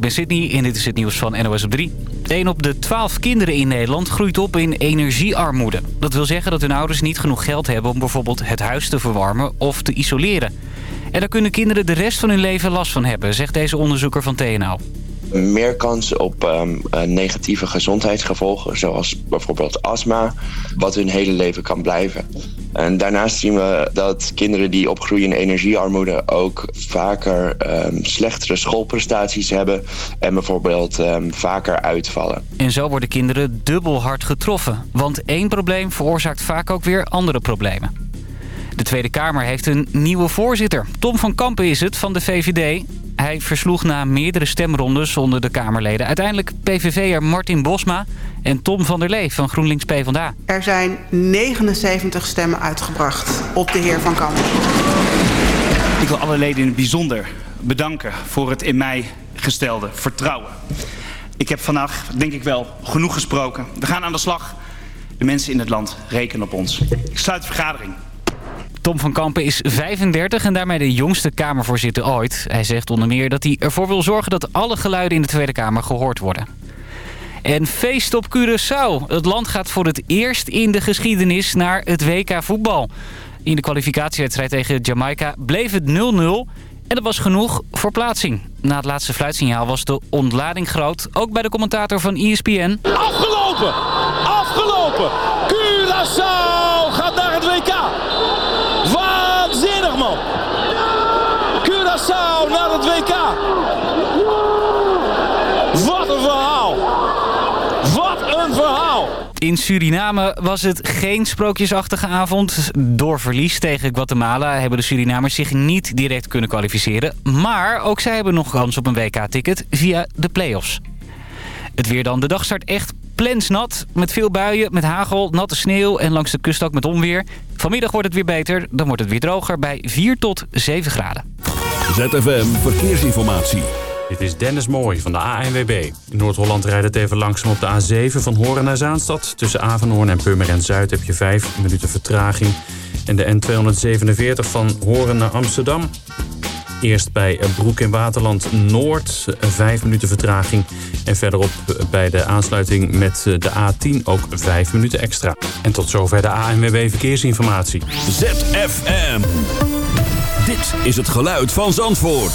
ik ben Sydney en dit is het nieuws van NOS op 3. 1 op de 12 kinderen in Nederland groeit op in energiearmoede. Dat wil zeggen dat hun ouders niet genoeg geld hebben om bijvoorbeeld het huis te verwarmen of te isoleren. En daar kunnen kinderen de rest van hun leven last van hebben, zegt deze onderzoeker van TNO meer kans op um, negatieve gezondheidsgevolgen, zoals bijvoorbeeld astma, wat hun hele leven kan blijven. En daarnaast zien we dat kinderen die opgroeien in energiearmoede ook vaker um, slechtere schoolprestaties hebben en bijvoorbeeld um, vaker uitvallen. En zo worden kinderen dubbel hard getroffen, want één probleem veroorzaakt vaak ook weer andere problemen. De Tweede Kamer heeft een nieuwe voorzitter. Tom van Kampen is het, van de VVD. Hij versloeg na meerdere stemrondes onder de Kamerleden... uiteindelijk PVV'er Martin Bosma en Tom van der Lee van GroenLinks PvdA. Er zijn 79 stemmen uitgebracht op de heer Van Kampen. Ik wil alle leden in het bijzonder bedanken voor het in mij gestelde vertrouwen. Ik heb vandaag, denk ik wel, genoeg gesproken. We gaan aan de slag. De mensen in het land rekenen op ons. Ik sluit de vergadering. Tom van Kampen is 35 en daarmee de jongste Kamervoorzitter ooit. Hij zegt onder meer dat hij ervoor wil zorgen dat alle geluiden in de Tweede Kamer gehoord worden. En feest op Curaçao. Het land gaat voor het eerst in de geschiedenis naar het WK voetbal. In de kwalificatiewedstrijd tegen Jamaica bleef het 0-0... En dat was genoeg voor plaatsing. Na het laatste fluitsignaal was de ontlading groot. Ook bij de commentator van ESPN. Afgelopen! Afgelopen! In Suriname was het geen sprookjesachtige avond. Door verlies tegen Guatemala hebben de Surinamers zich niet direct kunnen kwalificeren. Maar ook zij hebben nog kans op een WK-ticket via de play-offs. Het weer dan. De dag start echt plensnat. Met veel buien, met hagel, natte sneeuw en langs de kust ook met onweer. Vanmiddag wordt het weer beter. Dan wordt het weer droger bij 4 tot 7 graden. ZFM Verkeersinformatie. Dit is Dennis Mooij van de ANWB. In Noord-Holland rijdt het even langzaam op de A7 van Horen naar Zaanstad. Tussen Avenhoorn en Purmerend Zuid heb je 5 minuten vertraging. En de N247 van Horen naar Amsterdam. Eerst bij Broek in Waterland Noord, 5 minuten vertraging. En verderop bij de aansluiting met de A10 ook 5 minuten extra. En tot zover de ANWB Verkeersinformatie. ZFM. Dit is het geluid van Zandvoort.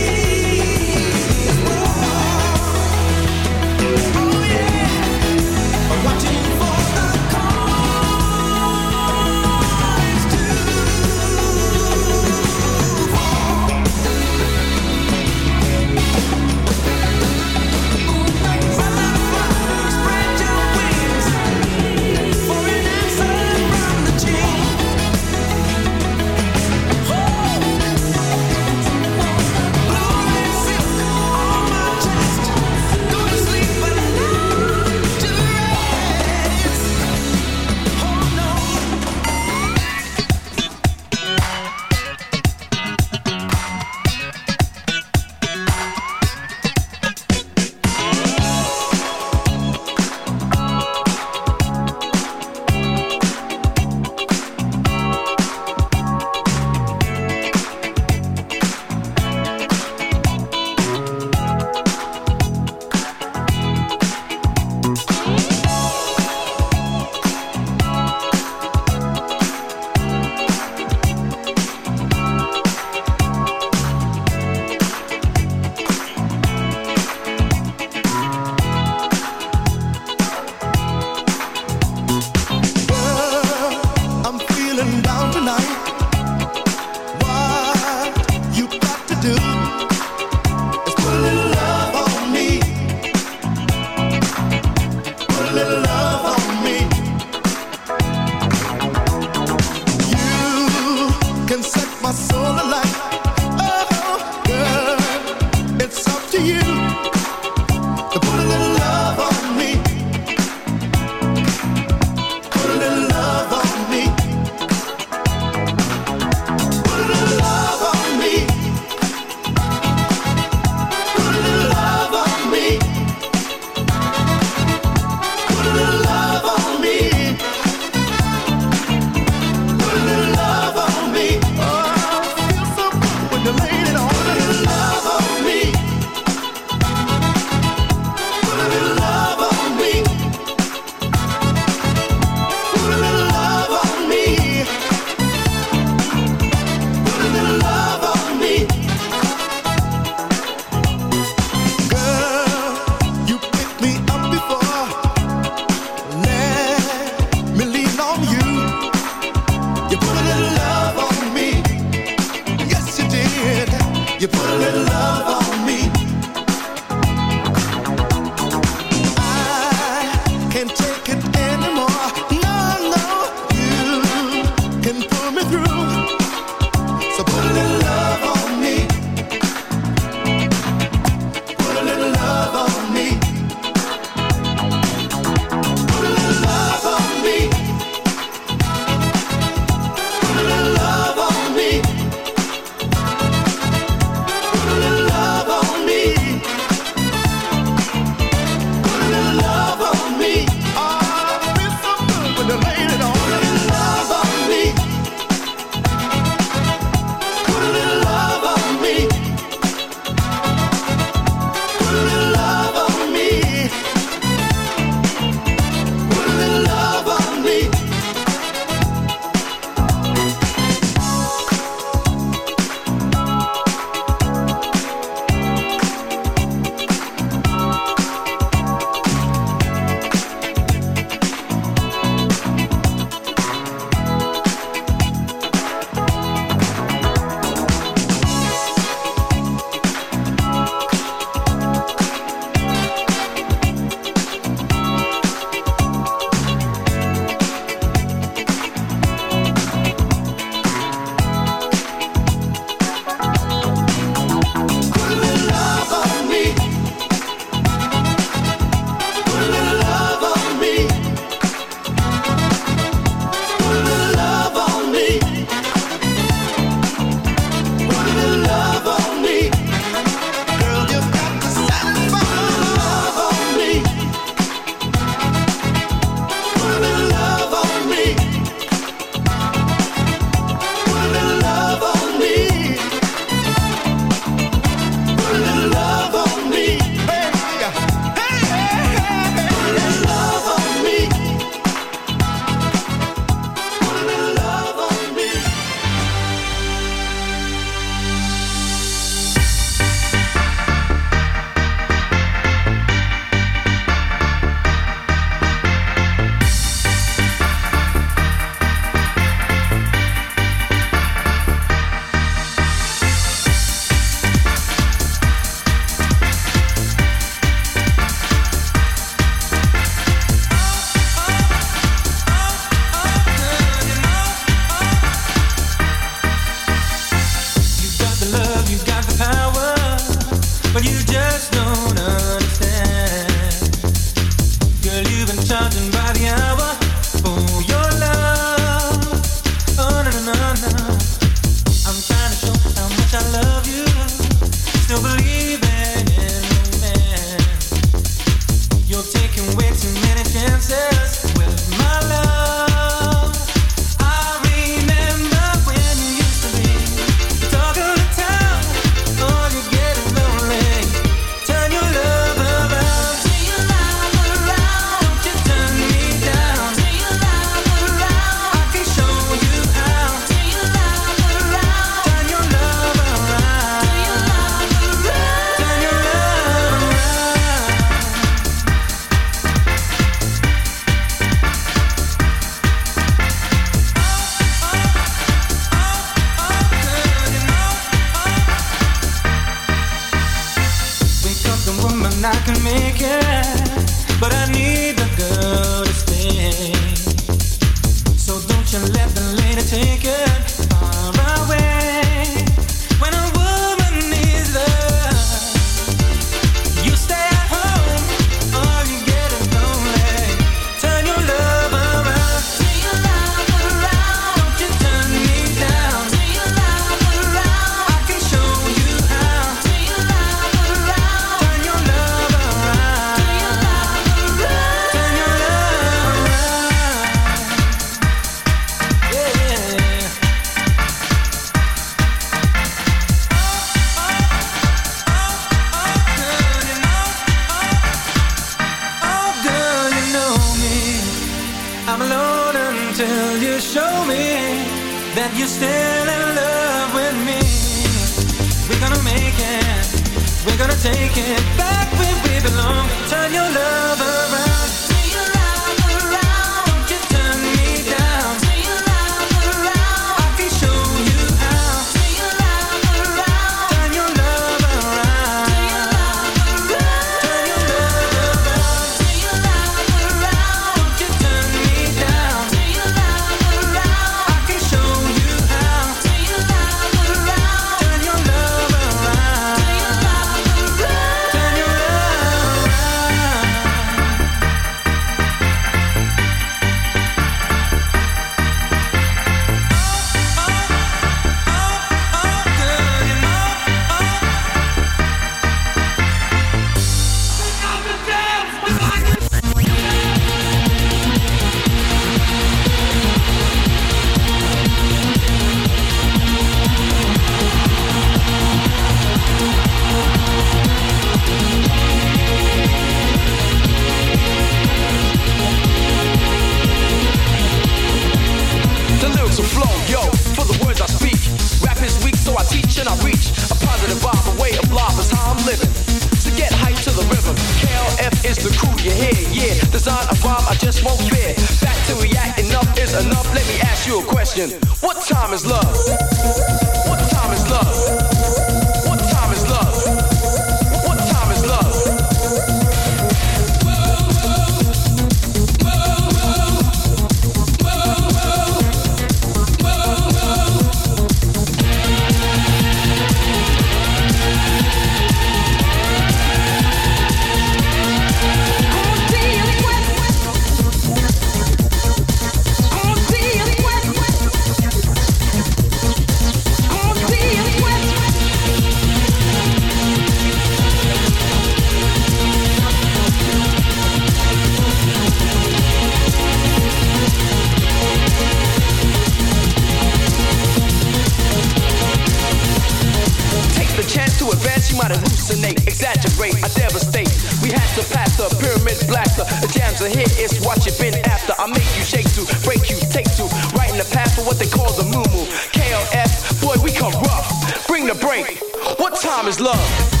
watch it bend after. I make you shake to, break you, take to, right in the path for what they call the moo moo. KLF, boy, we come rough. Bring the break. What time is love?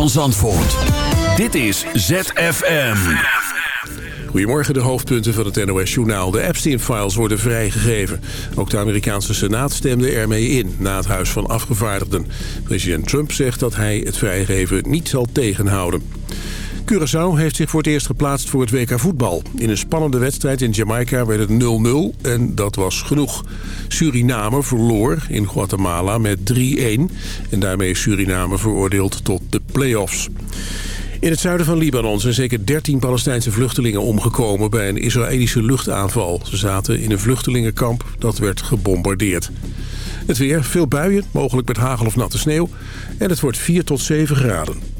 van Zandvoort. Dit is ZFM. Goedemorgen, de hoofdpunten van het NOS-journaal. De Epstein-files worden vrijgegeven. Ook de Amerikaanse Senaat stemde ermee in, na het Huis van Afgevaardigden. President Trump zegt dat hij het vrijgeven niet zal tegenhouden. Curaçao heeft zich voor het eerst geplaatst voor het WK voetbal. In een spannende wedstrijd in Jamaica werd het 0-0 en dat was genoeg. Suriname verloor in Guatemala met 3-1 en daarmee is Suriname veroordeeld tot de play-offs. In het zuiden van Libanon zijn zeker 13 Palestijnse vluchtelingen omgekomen bij een Israëlische luchtaanval. Ze zaten in een vluchtelingenkamp dat werd gebombardeerd. Het weer, veel buien, mogelijk met hagel of natte sneeuw. En het wordt 4 tot 7 graden.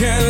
can